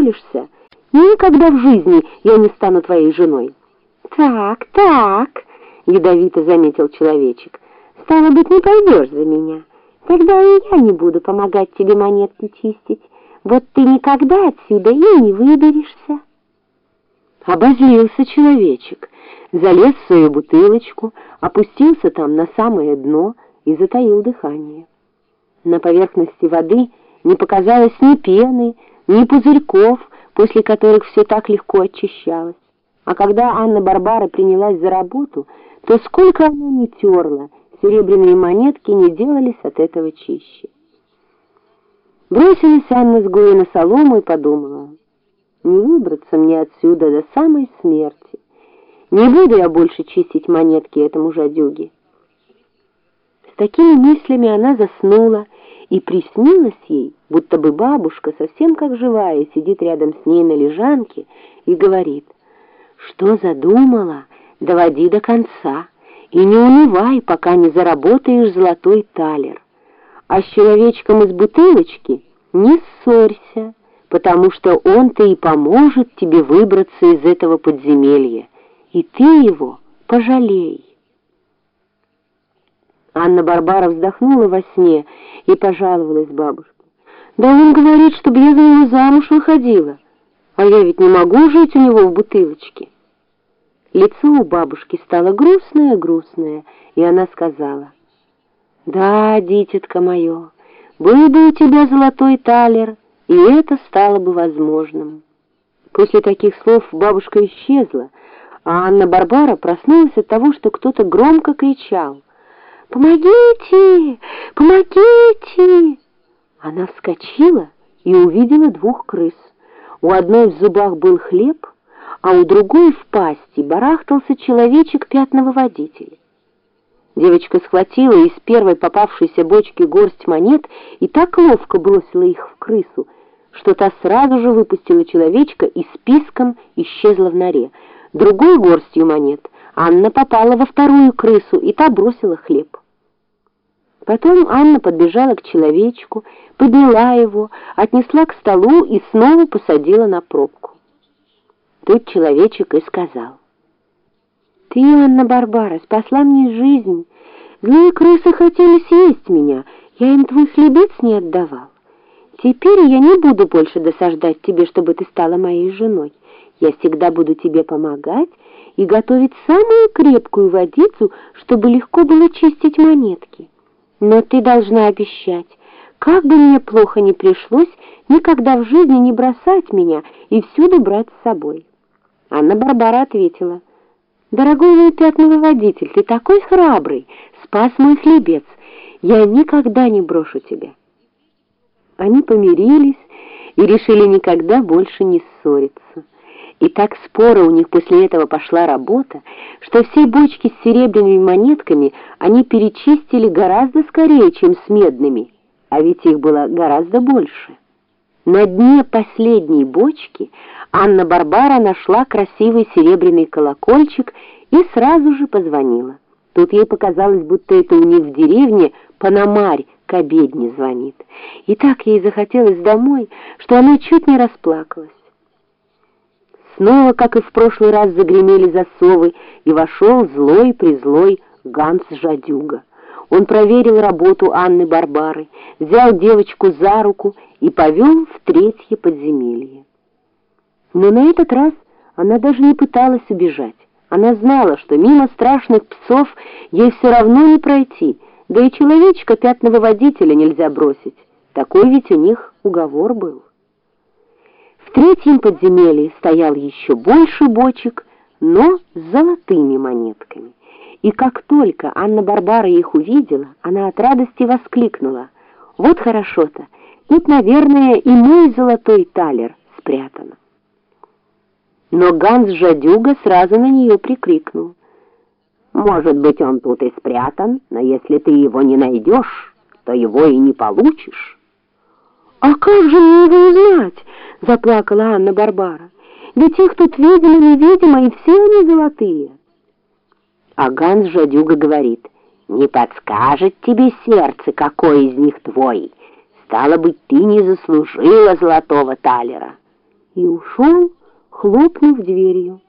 позволишься, никогда в жизни я не стану твоей женой». «Так, так», — ядовито заметил человечек, — «стало быть, не пойдешь за меня. Тогда и я не буду помогать тебе монетки чистить. Вот ты никогда отсюда и не выберешься». Обозлился человечек, залез в свою бутылочку, опустился там на самое дно и затаил дыхание. На поверхности воды не показалось ни пены, ни пузырьков, после которых все так легко очищалось. А когда Анна-Барбара принялась за работу, то сколько она не терла, серебряные монетки не делались от этого чище. Бросилась Анна с Гоя на солому и подумала, не выбраться мне отсюда до самой смерти. Не буду я больше чистить монетки этому жадюге. С такими мыслями она заснула, и приснилось ей, будто бы бабушка, совсем как живая, сидит рядом с ней на лежанке и говорит, что задумала, доводи до конца, и не унывай, пока не заработаешь золотой талер. А с человечком из бутылочки не ссорься, потому что он-то и поможет тебе выбраться из этого подземелья, и ты его пожалей. Анна-Барбара вздохнула во сне и пожаловалась бабушке. «Да он говорит, чтобы я за него замуж выходила, а я ведь не могу жить у него в бутылочке». Лицо у бабушки стало грустное-грустное, и она сказала, «Да, дитятка мое, был бы у тебя золотой талер, и это стало бы возможным. После таких слов бабушка исчезла, а Анна-Барбара проснулась от того, что кто-то громко кричал. «Помогите! Помогите!» Она вскочила и увидела двух крыс. У одной в зубах был хлеб, а у другой в пасти барахтался человечек пятного водителя. Девочка схватила из первой попавшейся бочки горсть монет и так ловко бросила их в крысу, что та сразу же выпустила человечка и списком исчезла в норе. Другой горстью монет Анна попала во вторую крысу, и та бросила хлеб. Потом Анна подбежала к человечку, подняла его, отнесла к столу и снова посадила на пробку. Тут человечек и сказал. «Ты, Анна-Барбара, спасла мне жизнь. Злые крысы хотели съесть меня, я им твой хлебец не отдавал. Теперь я не буду больше досаждать тебе, чтобы ты стала моей женой. Я всегда буду тебе помогать и готовить самую крепкую водицу, чтобы легко было чистить монетки. Но ты должна обещать, как бы мне плохо ни пришлось, никогда в жизни не бросать меня и всюду брать с собой. Анна-Барбара ответила, «Дорогой мой пятновый водитель, ты такой храбрый, спас мой хлебец, я никогда не брошу тебя». Они помирились и решили никогда больше не ссориться. И так спора у них после этого пошла работа, что все бочки с серебряными монетками они перечистили гораздо скорее, чем с медными, а ведь их было гораздо больше. На дне последней бочки Анна-Барбара нашла красивый серебряный колокольчик и сразу же позвонила. Тут ей показалось, будто это у них в деревне Панамарь, к обедне звонит. И так ей захотелось домой, что она чуть не расплакалась. Снова, как и в прошлый раз, загремели засовы, и вошел злой-призлой Ганс-жадюга. Он проверил работу Анны Барбары, взял девочку за руку и повел в третье подземелье. Но на этот раз она даже не пыталась убежать. Она знала, что мимо страшных псов ей все равно не пройти — да и человечка пятного водителя нельзя бросить. Такой ведь у них уговор был. В третьем подземелье стоял еще больше бочек, но с золотыми монетками. И как только Анна-Барбара их увидела, она от радости воскликнула. «Вот хорошо-то! Тут, наверное, и мой золотой талер спрятан». Но Ганс-жадюга сразу на нее прикрикнул. Может быть, он тут и спрятан, но если ты его не найдешь, то его и не получишь. «А как же мне его узнать?» — заплакала Анна-Барбара. «Ведь их тут видимо-невидимо, и все они золотые». А Ганс Жадюга говорит, «Не подскажет тебе сердце, какой из них твой. Стало быть, ты не заслужила золотого талера». и ушел, хлопнув дверью.